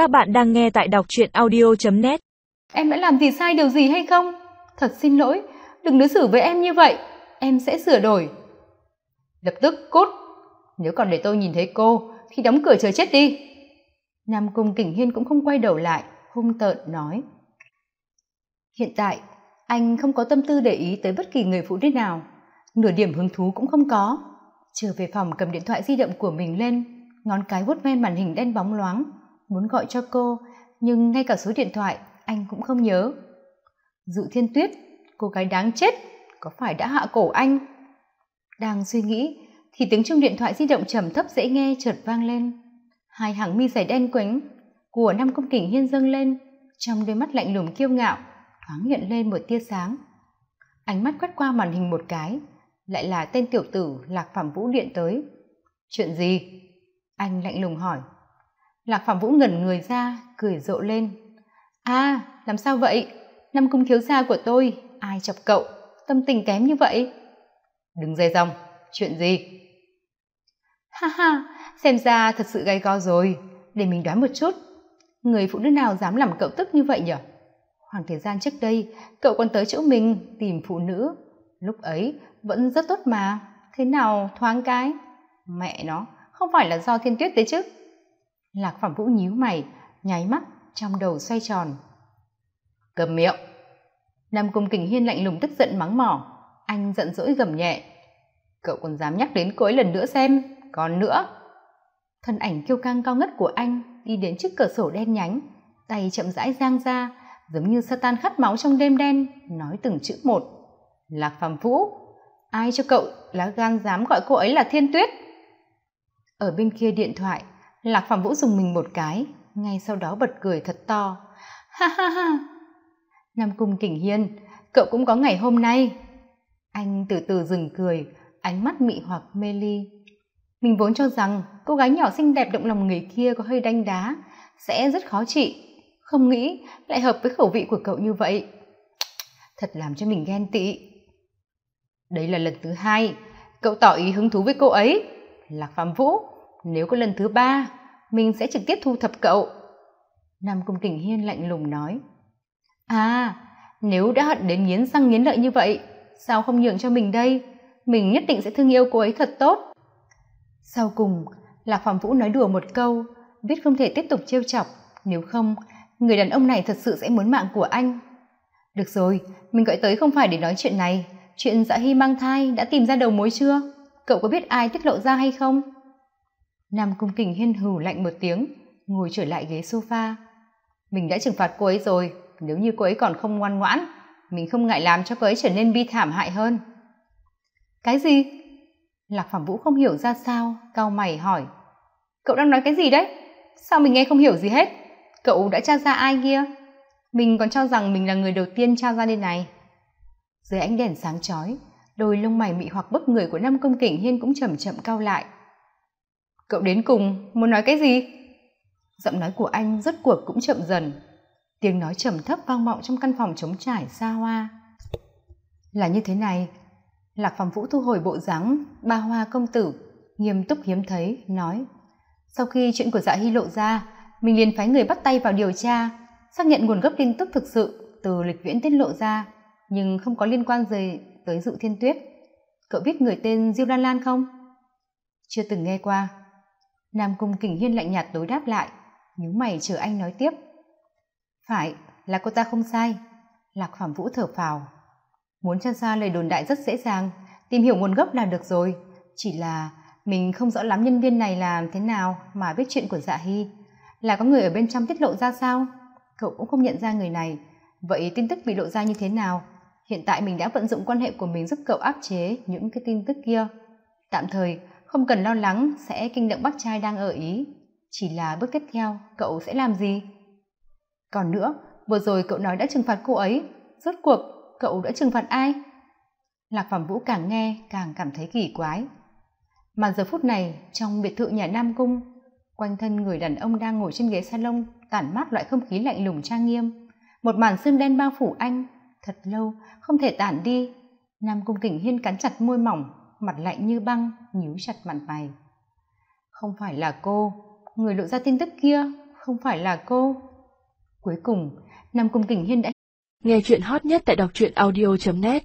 Các bạn đang nghe tại đọc truyện audio.net Em đã làm gì sai điều gì hay không? Thật xin lỗi, đừng đối xử với em như vậy, em sẽ sửa đổi. Lập tức cút, nếu còn để tôi nhìn thấy cô thì đóng cửa chờ chết đi. Nam Cung Kỳnh Hiên cũng không quay đầu lại, hung tợn nói. Hiện tại, anh không có tâm tư để ý tới bất kỳ người phụ nữ nào, nửa điểm hứng thú cũng không có. Trở về phòng cầm điện thoại di động của mình lên, ngón cái vuốt ven màn hình đen bóng loáng, muốn gọi cho cô, nhưng ngay cả số điện thoại anh cũng không nhớ. Dụ Thiên Tuyết, cô gái đáng chết, có phải đã hạ cổ anh? Đang suy nghĩ, thì tiếng chuông điện thoại di động trầm thấp dễ nghe chợt vang lên. Hai hàng mi dày đen quánh của năm công kình hiên dâng lên, trong đôi mắt lạnh lùng kiêu ngạo, thoáng hiện lên một tia sáng. Ánh mắt quét qua màn hình một cái, lại là tên tiểu tử Lạc Phạm Vũ điện tới. Chuyện gì? Anh lạnh lùng hỏi. Lạc Phạm Vũ ngẩn người ra, cười rộ lên. À, làm sao vậy? Năm cung thiếu gia của tôi, ai chọc cậu, tâm tình kém như vậy? Đừng dây dòng, chuyện gì? Ha ha, xem ra thật sự gay go rồi, để mình đoán một chút. Người phụ nữ nào dám làm cậu tức như vậy nhỉ? Khoảng thời gian trước đây, cậu còn tới chỗ mình tìm phụ nữ. Lúc ấy vẫn rất tốt mà, thế nào thoáng cái? Mẹ nó, không phải là do thiên tuyết đấy chứ? Lạc Phạm Vũ nhíu mày, nháy mắt, trong đầu xoay tròn. Cầm miệng! Nam Cung Kình Hiên lạnh lùng tức giận mắng mỏ, anh giận dỗi gầm nhẹ. Cậu còn dám nhắc đến cô ấy lần nữa xem, còn nữa. Thân ảnh kiêu căng cao ngất của anh đi đến trước cửa sổ đen nhánh, tay chậm rãi giang ra, giống như Satan khát máu trong đêm đen, nói từng chữ một. Lạc phàm Vũ, ai cho cậu lá gan dám gọi cô ấy là Thiên Tuyết? Ở bên kia điện thoại, Lạc Phạm Vũ dùng mình một cái, ngay sau đó bật cười thật to. Ha ha ha! Nam Cung Kình Hiên, cậu cũng có ngày hôm nay. Anh từ từ dừng cười, ánh mắt mị hoặc mê ly. Mình vốn cho rằng cô gái nhỏ xinh đẹp động lòng người kia có hơi đanh đá, sẽ rất khó trị. Không nghĩ lại hợp với khẩu vị của cậu như vậy. Thật làm cho mình ghen tị. Đây là lần thứ hai, cậu tỏ ý hứng thú với cô ấy. Lạc Phạm Vũ, nếu có lần thứ ba, mình sẽ trực tiếp thu thập cậu. Nam Cung Kình Hiên lạnh lùng nói. À, nếu đã hận đến nghiến răng nghiến lợi như vậy, sao không nhường cho mình đây? Mình nhất định sẽ thương yêu cô ấy thật tốt. Sau cùng, Lạc Phạm Vũ nói đùa một câu, biết không thể tiếp tục trêu chọc, nếu không, người đàn ông này thật sự sẽ muốn mạng của anh. Được rồi, mình gọi tới không phải để nói chuyện này, chuyện dạ hy mang thai đã tìm ra đầu mối chưa? Cậu có biết ai tiết lộ ra hay không? Nam Cung Kình hiên hừ lạnh một tiếng, ngồi trở lại ghế sofa. Mình đã trừng phạt cô ấy rồi, nếu như cô ấy còn không ngoan ngoãn, mình không ngại làm cho cô ấy trở nên bi thảm hại hơn. Cái gì? Lạc Phạm Vũ không hiểu ra sao, cau mày hỏi. Cậu đang nói cái gì đấy? Sao mình nghe không hiểu gì hết? Cậu đã tra ra ai kia? Mình còn cho rằng mình là người đầu tiên tra ra đây này. Dưới ánh đèn sáng chói, đôi lông mày mị hoặc bức người của Nam Công Kình Hiên cũng chậm chậm cao lại. Cậu đến cùng, muốn nói cái gì? Giọng nói của anh rốt cuộc cũng chậm dần. Tiếng nói trầm thấp vang vọng trong căn phòng trống trải xa hoa. Là như thế này, Lạc phàm Vũ thu hồi bộ dáng ba hoa công tử, nghiêm túc hiếm thấy, nói. Sau khi chuyện của dạ hy lộ ra, mình liền phái người bắt tay vào điều tra, xác nhận nguồn gốc tin tức thực sự từ lịch viễn tiết lộ ra, nhưng không có liên quan gì tới dụ thiên tuyết. Cậu biết người tên Diêu Lan Lan không? Chưa từng nghe qua. Nam Cung Kình Hiên lạnh nhạt đối đáp lại, nhíu mày chờ anh nói tiếp. Phải, là cô ta không sai. Lạc Phạm Vũ thở phào. Muốn tra ra lời đồn đại rất dễ dàng, tìm hiểu nguồn gốc là được rồi. Chỉ là mình không rõ lắm nhân viên này làm thế nào mà biết chuyện của dạ hy. Là có người ở bên trong tiết lộ ra sao? Cậu cũng không nhận ra người này. Vậy tin tức bị lộ ra như thế nào? Hiện tại mình đã vận dụng quan hệ của mình giúp cậu áp chế những cái tin tức kia. Tạm thời, không cần lo lắng sẽ kinh động bác trai đang ở ý. Chỉ là bước tiếp theo, cậu sẽ làm gì? Còn nữa, vừa rồi cậu nói đã trừng phạt cô ấy. Rốt cuộc, cậu đã trừng phạt ai? Lạc phẩm Vũ càng nghe càng cảm thấy kỳ quái. Mà giờ phút này, trong biệt thự nhà Nam Cung, quanh thân người đàn ông đang ngồi trên ghế salon tản mát loại không khí lạnh lùng trang nghiêm. Một màn xương đen bao phủ anh, thật lâu, không thể tản đi. Nam Cung Kình Hiên cắn chặt môi mỏng, mặt lạnh như băng, nhíu chặt mặt mày. Không phải là cô, người lộ ra tin tức kia, không phải là cô cuối cùng nam cung kình hiên đã nghe chuyện hot nhất tại đọc truyện audio net